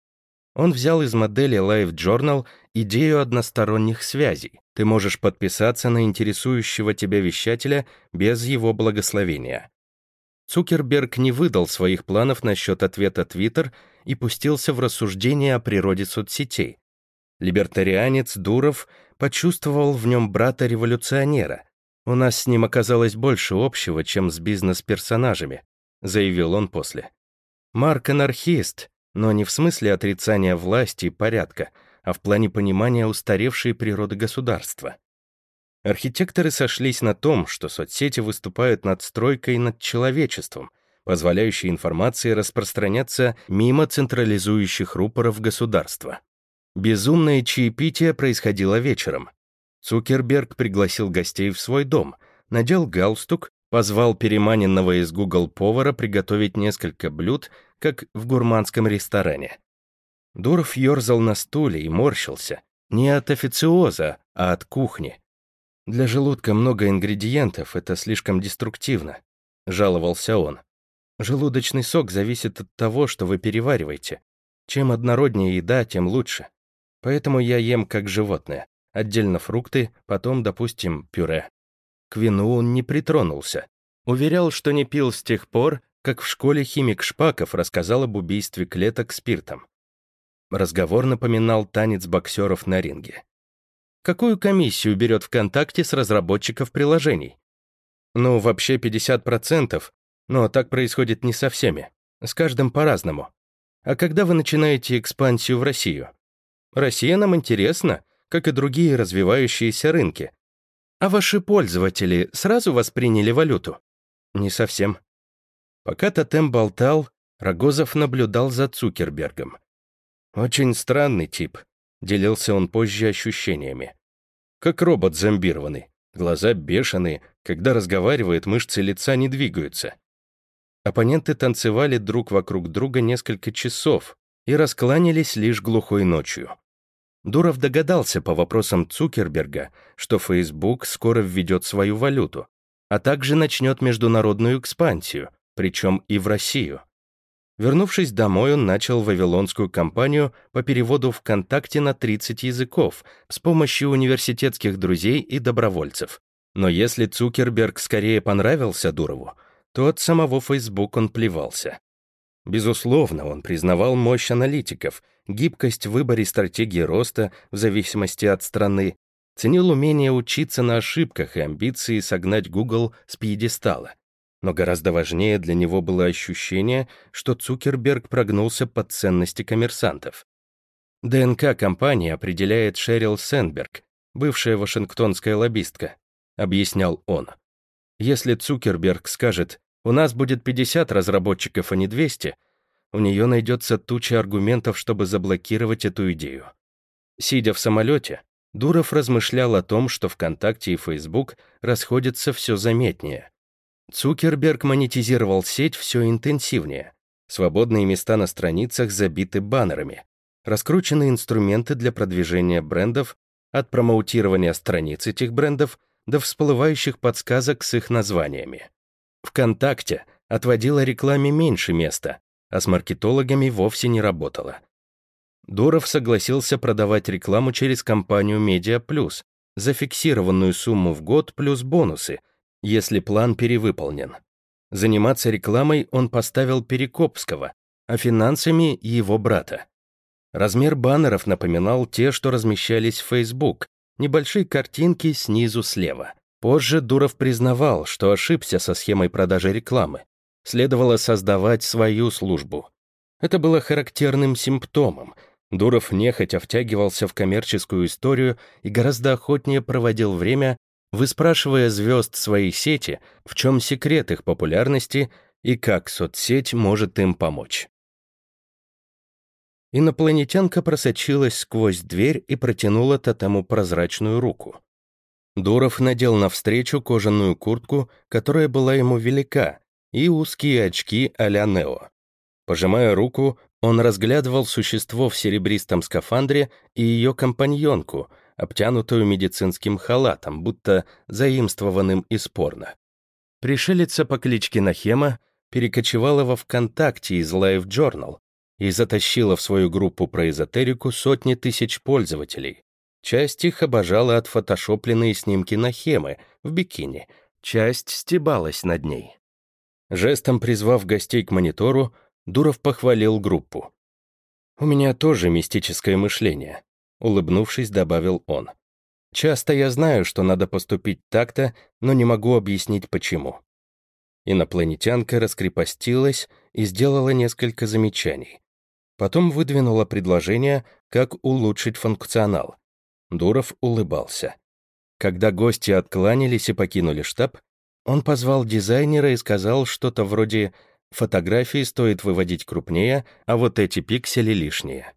Он взял из модели Live Journal идею односторонних связей. Ты можешь подписаться на интересующего тебя вещателя без его благословения. Цукерберг не выдал своих планов насчет ответа Twitter и пустился в рассуждения о природе соцсетей. Либертарианец Дуров почувствовал в нем брата-революционера, «У нас с ним оказалось больше общего, чем с бизнес-персонажами», заявил он после. «Марк анархист, но не в смысле отрицания власти и порядка, а в плане понимания устаревшей природы государства. Архитекторы сошлись на том, что соцсети выступают над стройкой над человечеством, позволяющей информации распространяться мимо централизующих рупоров государства. Безумное чаепитие происходило вечером. Цукерберг пригласил гостей в свой дом, надел галстук, позвал переманенного из Google повара приготовить несколько блюд, как в гурманском ресторане. Дуров ерзал на стуле и морщился. Не от официоза, а от кухни. «Для желудка много ингредиентов, это слишком деструктивно», — жаловался он. «Желудочный сок зависит от того, что вы перевариваете. Чем однороднее еда, тем лучше. Поэтому я ем как животное. Отдельно фрукты, потом, допустим, пюре. К вину он не притронулся. Уверял, что не пил с тех пор, как в школе химик Шпаков рассказал об убийстве клеток спиртом. Разговор напоминал танец боксеров на ринге. Какую комиссию берет ВКонтакте с разработчиков приложений? Ну, вообще 50%, но так происходит не со всеми. С каждым по-разному. А когда вы начинаете экспансию в Россию? Россия нам интересна, как и другие развивающиеся рынки. А ваши пользователи сразу восприняли валюту? Не совсем. Пока Тотем болтал, Рогозов наблюдал за Цукербергом. Очень странный тип, делился он позже ощущениями. Как робот зомбированный, глаза бешеные, когда разговаривает, мышцы лица не двигаются. Оппоненты танцевали друг вокруг друга несколько часов и раскланялись лишь глухой ночью. Дуров догадался по вопросам Цукерберга, что Facebook скоро введет свою валюту, а также начнет международную экспансию, причем и в Россию. Вернувшись домой, он начал вавилонскую кампанию по переводу ВКонтакте на 30 языков с помощью университетских друзей и добровольцев. Но если Цукерберг скорее понравился Дурову, то от самого Facebook он плевался. Безусловно, он признавал мощь аналитиков, гибкость в выборе стратегии роста в зависимости от страны, ценил умение учиться на ошибках и амбиции согнать Google с пьедестала. Но гораздо важнее для него было ощущение, что Цукерберг прогнулся под ценности коммерсантов. ДНК компании определяет Шерил Сенберг, бывшая вашингтонская лоббистка, объяснял он. Если Цукерберг скажет у нас будет 50 разработчиков, а не 200, у нее найдется туча аргументов, чтобы заблокировать эту идею. Сидя в самолете, Дуров размышлял о том, что ВКонтакте и Facebook расходятся все заметнее. Цукерберг монетизировал сеть все интенсивнее. Свободные места на страницах забиты баннерами. Раскручены инструменты для продвижения брендов, от промоутирования страниц этих брендов до всплывающих подсказок с их названиями. ВКонтакте отводила рекламе меньше места, а с маркетологами вовсе не работала. Дуров согласился продавать рекламу через компанию Media Plus за фиксированную сумму в год плюс бонусы, если план перевыполнен. Заниматься рекламой он поставил Перекопского, а финансами — его брата. Размер баннеров напоминал те, что размещались в Facebook, небольшие картинки снизу слева. Позже Дуров признавал, что ошибся со схемой продажи рекламы. Следовало создавать свою службу. Это было характерным симптомом. Дуров нехотя втягивался в коммерческую историю и гораздо охотнее проводил время, выспрашивая звезд своей сети, в чем секрет их популярности и как соцсеть может им помочь. Инопланетянка просочилась сквозь дверь и протянула Тотему прозрачную руку. Дуров надел навстречу кожаную куртку, которая была ему велика, и узкие очки а-ля Нео. Пожимая руку, он разглядывал существо в серебристом скафандре и ее компаньонку, обтянутую медицинским халатом, будто заимствованным из порно. Пришелица по кличке Нахема перекочевала во ВКонтакте из Live Journal и затащила в свою группу про эзотерику сотни тысяч пользователей. Часть их обожала отфотошопленные снимки Нахемы в бикини, часть стебалась над ней. Жестом призвав гостей к монитору, Дуров похвалил группу. «У меня тоже мистическое мышление», — улыбнувшись, добавил он. «Часто я знаю, что надо поступить так-то, но не могу объяснить, почему». Инопланетянка раскрепостилась и сделала несколько замечаний. Потом выдвинула предложение, как улучшить функционал. Дуров улыбался. Когда гости откланялись и покинули штаб, он позвал дизайнера и сказал что-то вроде Фотографии стоит выводить крупнее, а вот эти пиксели лишние.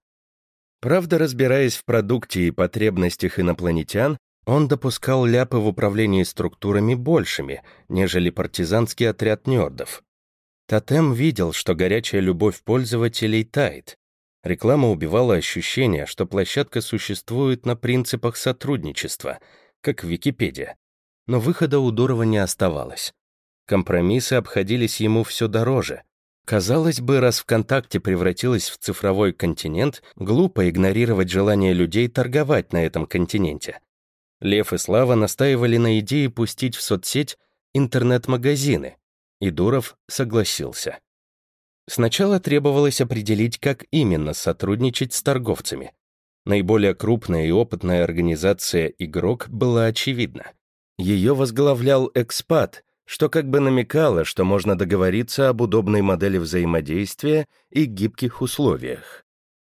Правда, разбираясь в продукте и потребностях инопланетян, он допускал ляпы в управлении структурами большими, нежели партизанский отряд нердов. Тотем видел, что горячая любовь пользователей тает. Реклама убивала ощущение, что площадка существует на принципах сотрудничества, как Википедия. Но выхода у Дурова не оставалось. Компромиссы обходились ему все дороже. Казалось бы, раз ВКонтакте превратилась в цифровой континент, глупо игнорировать желание людей торговать на этом континенте. Лев и Слава настаивали на идее пустить в соцсеть интернет-магазины, и Дуров согласился. Сначала требовалось определить, как именно сотрудничать с торговцами. Наиболее крупная и опытная организация «Игрок» была очевидна. Ее возглавлял экспат, что как бы намекало, что можно договориться об удобной модели взаимодействия и гибких условиях.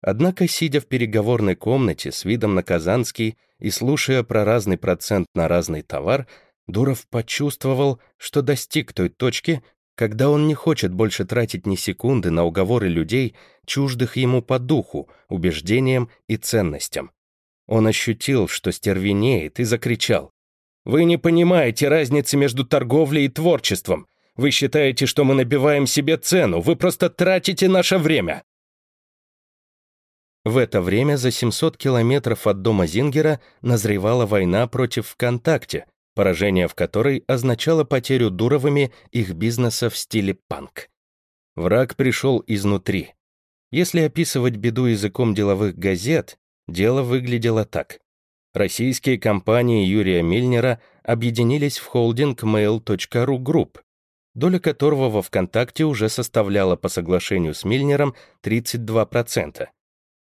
Однако, сидя в переговорной комнате с видом на Казанский и слушая про разный процент на разный товар, Дуров почувствовал, что достиг той точки, когда он не хочет больше тратить ни секунды на уговоры людей, чуждых ему по духу, убеждениям и ценностям. Он ощутил, что стервенеет, и закричал. Вы не понимаете разницы между торговлей и творчеством. Вы считаете, что мы набиваем себе цену. Вы просто тратите наше время. В это время за 700 километров от дома Зингера назревала война против ВКонтакте, поражение в которой означало потерю Дуровыми их бизнеса в стиле панк. Враг пришел изнутри. Если описывать беду языком деловых газет, дело выглядело так. Российские компании Юрия Мильнера объединились в холдинг mail.ru Group, доля которого во ВКонтакте уже составляла по соглашению с Мильнером 32%.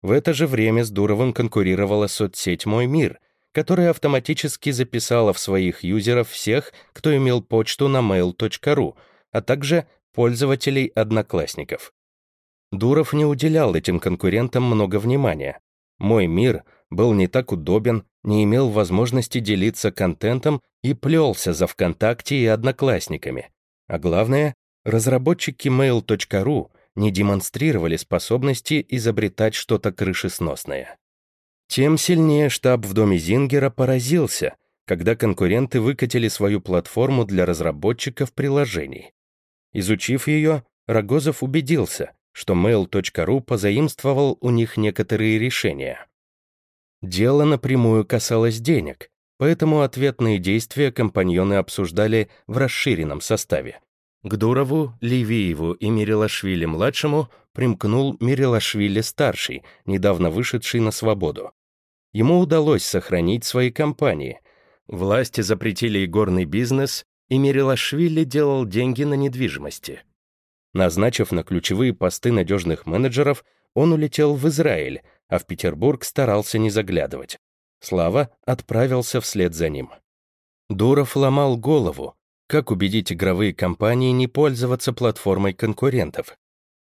В это же время с Дуровым конкурировала соцсеть «Мой мир», которая автоматически записала в своих юзеров всех, кто имел почту на mail.ru, а также пользователей одноклассников. Дуров не уделял этим конкурентам много внимания. «Мой мир» был не так удобен, не имел возможности делиться контентом и плелся за ВКонтакте и Одноклассниками. А главное, разработчики mail.ru не демонстрировали способности изобретать что-то крышесносное. Тем сильнее штаб в доме Зингера поразился, когда конкуренты выкатили свою платформу для разработчиков приложений. Изучив ее, Рогозов убедился, что mail.ru позаимствовал у них некоторые решения. Дело напрямую касалось денег, поэтому ответные действия компаньоны обсуждали в расширенном составе. К Дурову, Ливиеву и Мирилашвили-младшему примкнул Мирилашвили-старший, недавно вышедший на свободу. Ему удалось сохранить свои компании. Власти запретили игорный бизнес, и Мирилашвили делал деньги на недвижимости. Назначив на ключевые посты надежных менеджеров, он улетел в Израиль, а в Петербург старался не заглядывать. Слава отправился вслед за ним. Дуров ломал голову, как убедить игровые компании не пользоваться платформой конкурентов.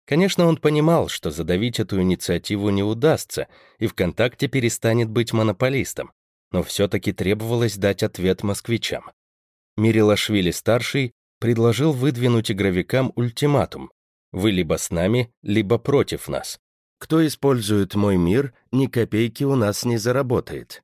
Конечно, он понимал, что задавить эту инициативу не удастся, и ВКонтакте перестанет быть монополистом, но все-таки требовалось дать ответ москвичам. Мирилашвили-старший предложил выдвинуть игровикам ультиматум. Вы либо с нами, либо против нас. Кто использует мой мир, ни копейки у нас не заработает.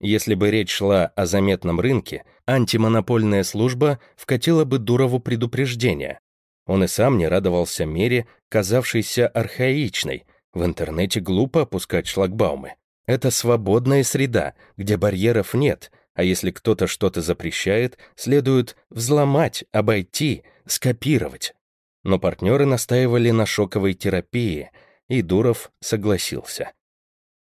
Если бы речь шла о заметном рынке, антимонопольная служба вкатила бы Дурову предупреждение. Он и сам не радовался мере, казавшейся архаичной. В интернете глупо опускать шлагбаумы. Это свободная среда, где барьеров нет, а если кто-то что-то запрещает, следует взломать, обойти, скопировать. Но партнеры настаивали на шоковой терапии, и Дуров согласился.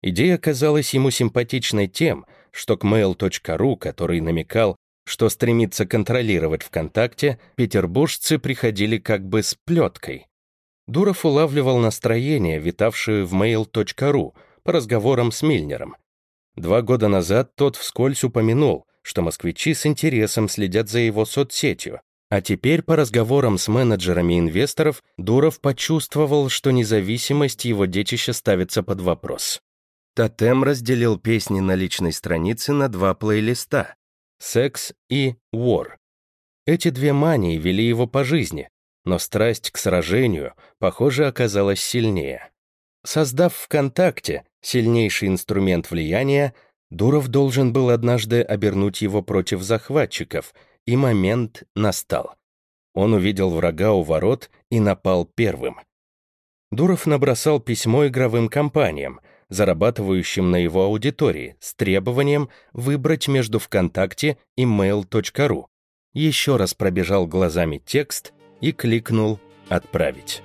Идея казалась ему симпатичной тем, что к mail.ru, который намекал, что стремится контролировать ВКонтакте, петербуржцы приходили как бы с плеткой. Дуров улавливал настроение, витавшее в mail.ru, по разговорам с Мильнером. Два года назад тот вскользь упомянул, что москвичи с интересом следят за его соцсетью, а теперь по разговорам с менеджерами инвесторов Дуров почувствовал, что независимость его детища ставится под вопрос. Тотем разделил песни на личной странице на два плейлиста «Секс» и «War». Эти две мании вели его по жизни, но страсть к сражению, похоже, оказалась сильнее. Создав ВКонтакте сильнейший инструмент влияния, Дуров должен был однажды обернуть его против захватчиков — и момент настал. Он увидел врага у ворот и напал первым. Дуров набросал письмо игровым компаниям, зарабатывающим на его аудитории, с требованием выбрать между ВКонтакте и mail.ru. Еще раз пробежал глазами текст и кликнул «Отправить».